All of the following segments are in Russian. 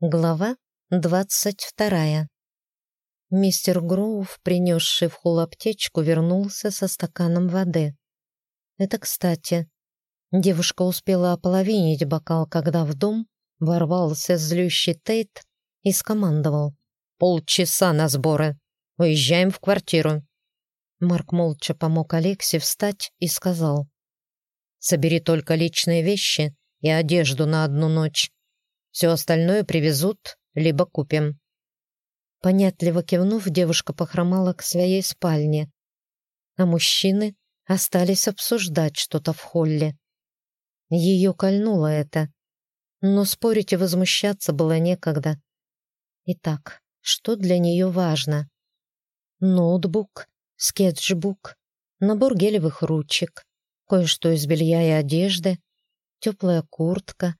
Глава двадцать вторая. Мистер Гроув, принесший в холл аптечку, вернулся со стаканом воды. Это кстати. Девушка успела ополовинить бокал, когда в дом ворвался злющий Тейт и скомандовал. «Полчаса на сборы. Уезжаем в квартиру». Марк молча помог Алексе встать и сказал. «Собери только личные вещи и одежду на одну ночь. Все остальное привезут, либо купим». Понятливо кивнув, девушка похромала к своей спальне, а мужчины остались обсуждать что-то в холле. Ее кольнуло это, но спорить и возмущаться было некогда. Итак, что для нее важно? Ноутбук, скетчбук, набор гелевых ручек, кое-что из белья и одежды, теплая куртка,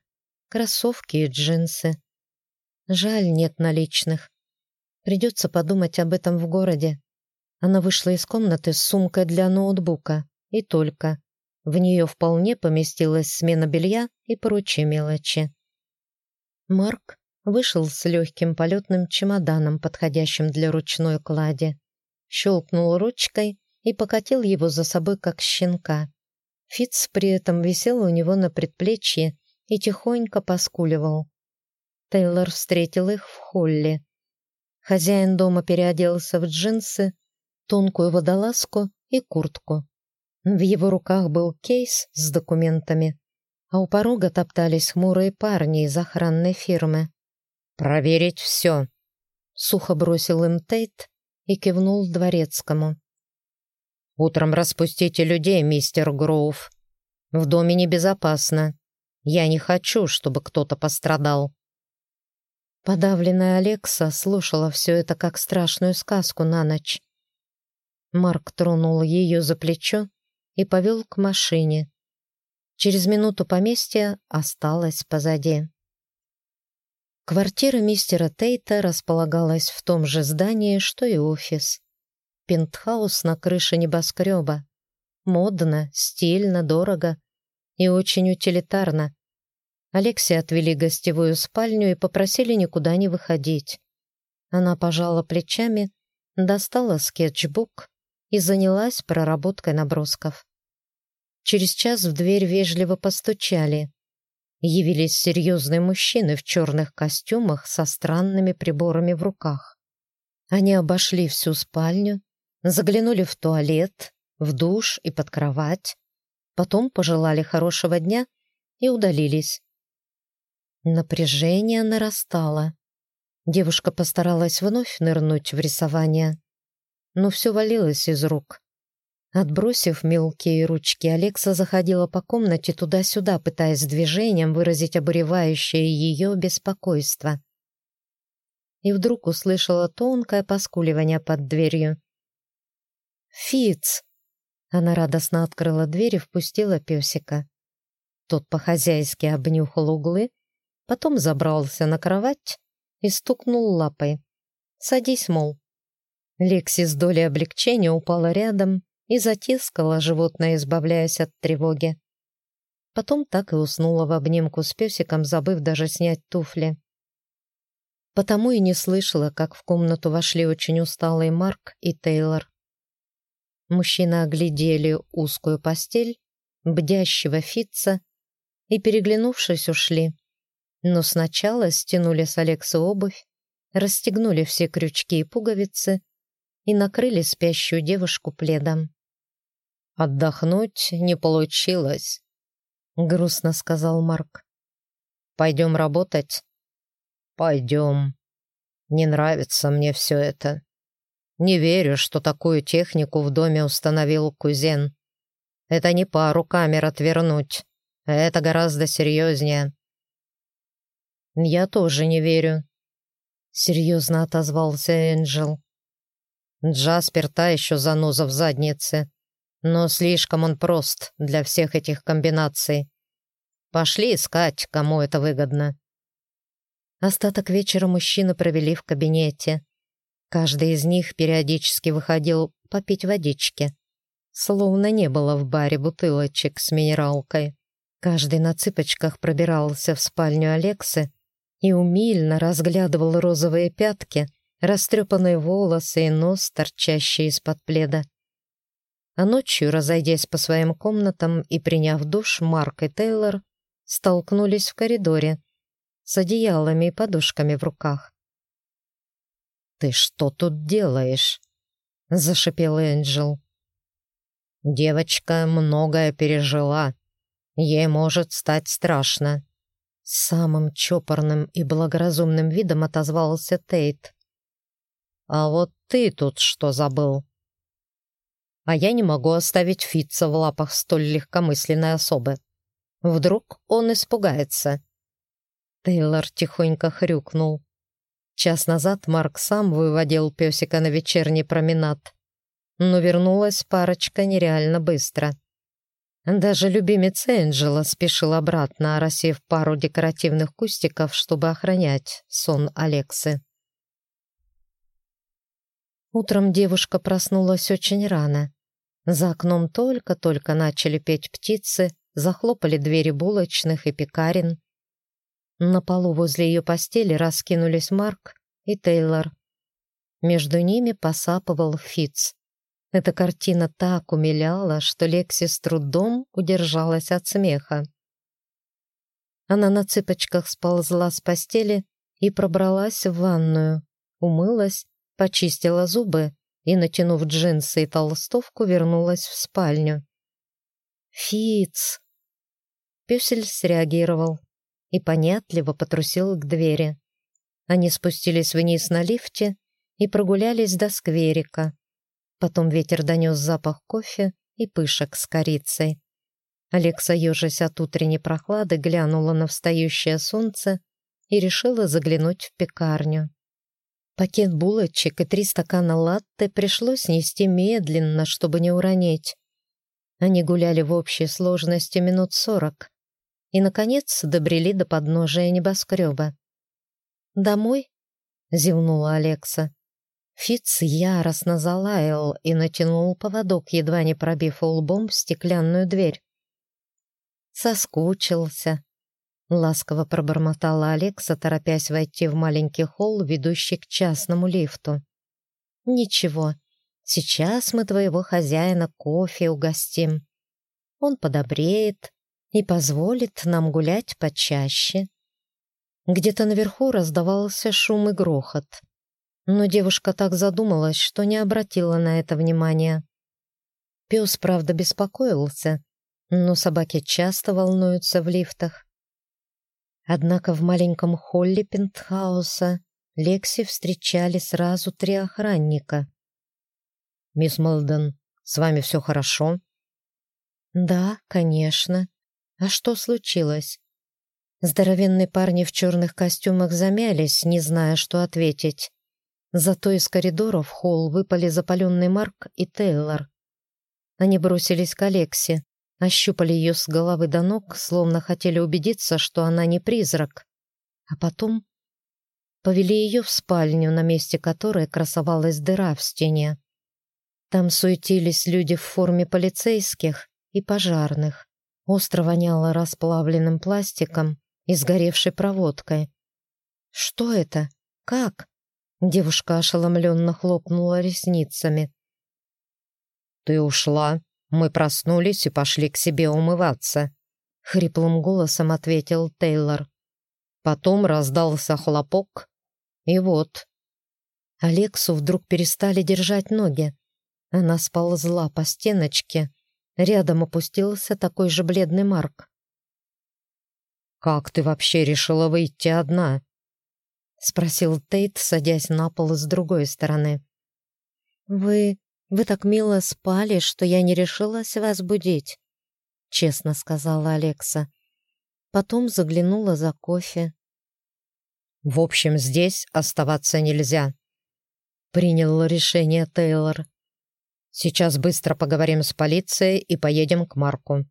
кроссовки и джинсы. Жаль, нет наличных. Придется подумать об этом в городе. Она вышла из комнаты с сумкой для ноутбука. И только. В нее вполне поместилась смена белья и прочие мелочи. Марк вышел с легким полетным чемоданом, подходящим для ручной клади. Щелкнул ручкой и покатил его за собой, как щенка. Фиц при этом висел у него на предплечье и тихонько поскуливал. Тейлор встретил их в холле. Хозяин дома переоделся в джинсы, тонкую водолазку и куртку. В его руках был кейс с документами, а у порога топтались хмурые парни из охранной фирмы. «Проверить все», — сухо бросил им Тейт и кивнул дворецкому. «Утром распустите людей, мистер Гроув. В доме небезопасно. Я не хочу, чтобы кто-то пострадал». Подавленная Алекса слушала все это как страшную сказку на ночь. Марк тронул ее за плечо и повел к машине. Через минуту поместье осталось позади. Квартира мистера Тейта располагалась в том же здании, что и офис. Пентхаус на крыше небоскреба. Модно, стильно, дорого и очень утилитарно. Алексе отвели гостевую спальню и попросили никуда не выходить. Она пожала плечами, достала скетчбук и занялась проработкой набросков. Через час в дверь вежливо постучали. Явились серьезные мужчины в черных костюмах со странными приборами в руках. Они обошли всю спальню, заглянули в туалет, в душ и под кровать, потом пожелали хорошего дня и удалились. Напряжение нарастало. Девушка постаралась вновь нырнуть в рисование, но все валилось из рук. Отбросив мелкие ручки, Алекса заходила по комнате туда-сюда, пытаясь движением выразить обуревающее ее беспокойство. И вдруг услышала тонкое поскуливание под дверью. «Фиц!» Она радостно открыла дверь и впустила песика. Тот по-хозяйски обнюхал углы, потом забрался на кровать и стукнул лапой. «Садись, мол». Лекси с долей облегчения упала рядом и затискала животное, избавляясь от тревоги. Потом так и уснула в обнимку с песиком, забыв даже снять туфли. Потому и не слышала, как в комнату вошли очень усталый Марк и Тейлор. Мужчины оглядели узкую постель, бдящего Фитца, и, переглянувшись, ушли. Но сначала стянули с Алекса обувь, расстегнули все крючки и пуговицы и накрыли спящую девушку пледом. «Отдохнуть не получилось», — грустно сказал Марк. «Пойдем работать?» «Пойдем. Не нравится мне все это». Не верю, что такую технику в доме установил кузен. Это не пару камер отвернуть. Это гораздо серьезнее. Я тоже не верю. Серьезно отозвался Энджел. Джаспер та еще заноза в заднице. Но слишком он прост для всех этих комбинаций. Пошли искать, кому это выгодно. Остаток вечера мужчины провели в кабинете. Каждый из них периодически выходил попить водички. Словно не было в баре бутылочек с минералкой. Каждый на цыпочках пробирался в спальню Алексы и умильно разглядывал розовые пятки, растрепанные волосы и нос, торчащие из-под пледа. А ночью, разойдясь по своим комнатам и приняв душ, Марк и Тейлор столкнулись в коридоре с одеялами и подушками в руках. «Ты что тут делаешь?» — зашипел Энджел. «Девочка многое пережила. Ей может стать страшно». Самым чопорным и благоразумным видом отозвался Тейт. «А вот ты тут что забыл?» «А я не могу оставить Фитца в лапах столь легкомысленной особы. Вдруг он испугается?» Тейлор тихонько хрюкнул. Час назад Марк сам выводил песика на вечерний променад. Но вернулась парочка нереально быстро. Даже любимец Энджела спешил обратно, оросив пару декоративных кустиков, чтобы охранять сон Алексы. Утром девушка проснулась очень рано. За окном только-только начали петь птицы, захлопали двери булочных и пекарен. На полу возле ее постели раскинулись Марк и Тейлор. Между ними посапывал Фиц. Эта картина так умиляла, что Лекси с трудом удержалась от смеха. Она на цыпочках сползла с постели и пробралась в ванную, умылась, почистила зубы и, натянув джинсы и толстовку, вернулась в спальню. «Фиц!» Пюсель среагировал и понятливо потрусил к двери. Они спустились вниз на лифте и прогулялись до скверика. Потом ветер донес запах кофе и пышек с корицей. Алекса, ежась от утренней прохлады, глянула на встающее солнце и решила заглянуть в пекарню. Пакет булочек и три стакана латте пришлось нести медленно, чтобы не уронить. Они гуляли в общей сложности минут сорок, и, наконец, добрели до подножия небоскреба. «Домой?» — зевнула Алекса. Фиц яростно залаял и натянул поводок, едва не пробив лбом стеклянную дверь. «Соскучился», — ласково пробормотала Алекса, торопясь войти в маленький холл, ведущий к частному лифту. «Ничего, сейчас мы твоего хозяина кофе угостим. Он подобреет, и позволит нам гулять почаще. Где-то наверху раздавался шум и грохот. Но девушка так задумалась, что не обратила на это внимания. Пес, правда, беспокоился, но собаки часто волнуются в лифтах. Однако в маленьком холле пентхауса Лекси встречали сразу три охранника. «Мисс Молден, с вами все хорошо?» «Да, конечно», а что случилось? Здоровенные парни в черных костюмах замялись, не зная, что ответить. Зато из коридора в холл выпали запаленный Марк и Тейлор. Они бросились к Алексе, ощупали ее с головы до ног, словно хотели убедиться, что она не призрак. А потом повели ее в спальню, на месте которой красовалась дыра в стене. Там суетились люди в форме полицейских и пожарных. Остро воняло расплавленным пластиком и сгоревшей проводкой. «Что это? Как?» Девушка ошеломленно хлопнула ресницами. «Ты ушла. Мы проснулись и пошли к себе умываться», — хриплым голосом ответил Тейлор. Потом раздался хлопок, и вот. Алексу вдруг перестали держать ноги. Она сползла по стеночке, Рядом опустился такой же бледный Марк. «Как ты вообще решила выйти одна?» — спросил Тейт, садясь на пол с другой стороны. «Вы... вы так мило спали, что я не решилась вас будить», — честно сказала Алекса. Потом заглянула за кофе. «В общем, здесь оставаться нельзя», — принял решение Тейлор. Сейчас быстро поговорим с полицией и поедем к Марку.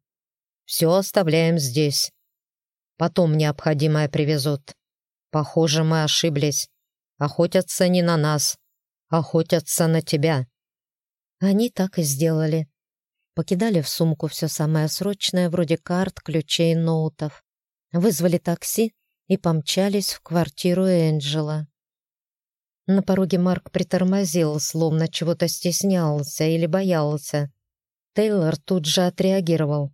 Все оставляем здесь. Потом необходимое привезут. Похоже, мы ошиблись. Охотятся не на нас, охотятся на тебя». Они так и сделали. Покидали в сумку все самое срочное, вроде карт, ключей, ноутов. Вызвали такси и помчались в квартиру Энджела. На пороге Марк притормозил, словно чего-то стеснялся или боялся. Тейлор тут же отреагировал.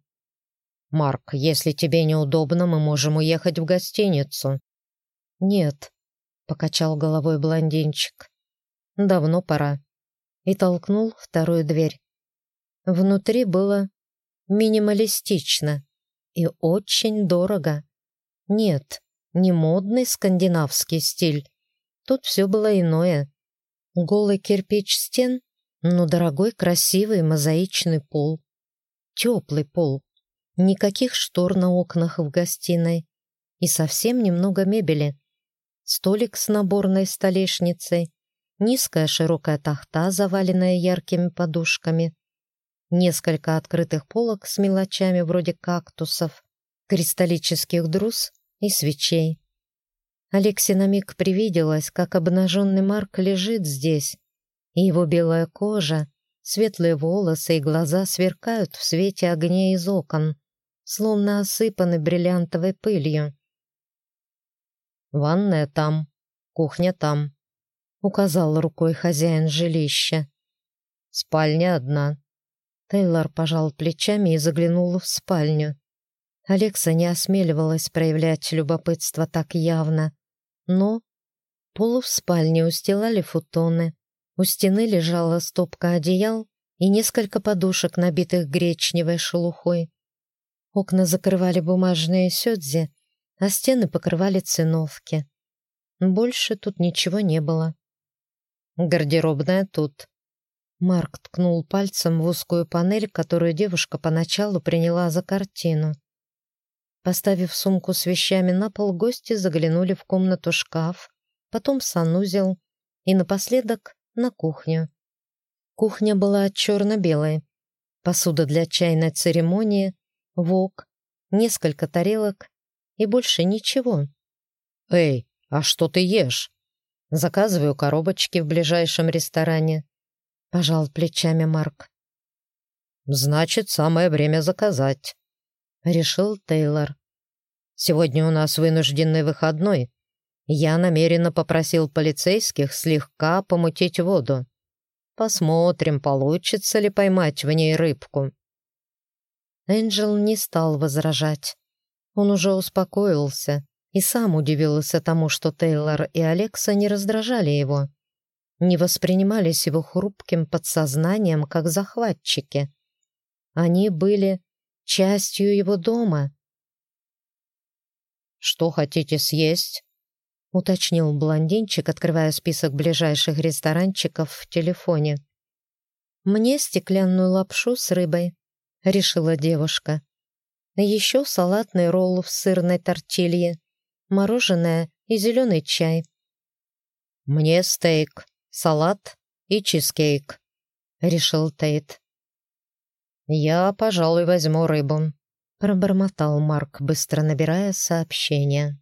«Марк, если тебе неудобно, мы можем уехать в гостиницу». «Нет», — покачал головой блондинчик. «Давно пора». И толкнул вторую дверь. Внутри было минималистично и очень дорого. Нет, не модный скандинавский стиль. Тут все было иное. Голый кирпич стен, но дорогой красивый мозаичный пол. Теплый пол. Никаких штор на окнах в гостиной. И совсем немного мебели. Столик с наборной столешницей. Низкая широкая тахта, заваленная яркими подушками. Несколько открытых полок с мелочами вроде кактусов, кристаллических друз и свечей. Алексе на миг привиделось, как обнаженный Марк лежит здесь, и его белая кожа, светлые волосы и глаза сверкают в свете огней из окон, словно осыпаны бриллиантовой пылью. «Ванная там, кухня там», — указал рукой хозяин жилища. «Спальня одна». Тейлор пожал плечами и заглянул в спальню. Алекса не осмеливалась проявлять любопытство так явно, но полу в спальне устилали футоны, у стены лежала стопка одеял и несколько подушек, набитых гречневой шелухой. Окна закрывали бумажные сёдзи, а стены покрывали циновки. Больше тут ничего не было. «Гардеробная тут». Марк ткнул пальцем в узкую панель, которую девушка поначалу приняла за картину. Поставив сумку с вещами на пол, гости заглянули в комнату шкаф, потом санузел и напоследок на кухню. Кухня была черно-белой. Посуда для чайной церемонии, вок, несколько тарелок и больше ничего. «Эй, а что ты ешь?» «Заказываю коробочки в ближайшем ресторане», — пожал плечами Марк. «Значит, самое время заказать», решил Тейлор. «Сегодня у нас вынужденный выходной. Я намеренно попросил полицейских слегка помутить воду. Посмотрим, получится ли поймать в ней рыбку». Энджел не стал возражать. Он уже успокоился и сам удивился тому, что Тейлор и Алекса не раздражали его, не воспринимались его хрупким подсознанием как захватчики. Они были частью его дома. «Что хотите съесть?» — уточнил блондинчик, открывая список ближайших ресторанчиков в телефоне. «Мне стеклянную лапшу с рыбой», — решила девушка. «Еще салатный ролл в сырной тортилье, мороженое и зеленый чай». «Мне стейк, салат и чизкейк», — решил Тейт. «Я, пожалуй, возьму рыбу», — пробормотал Марк, быстро набирая сообщение.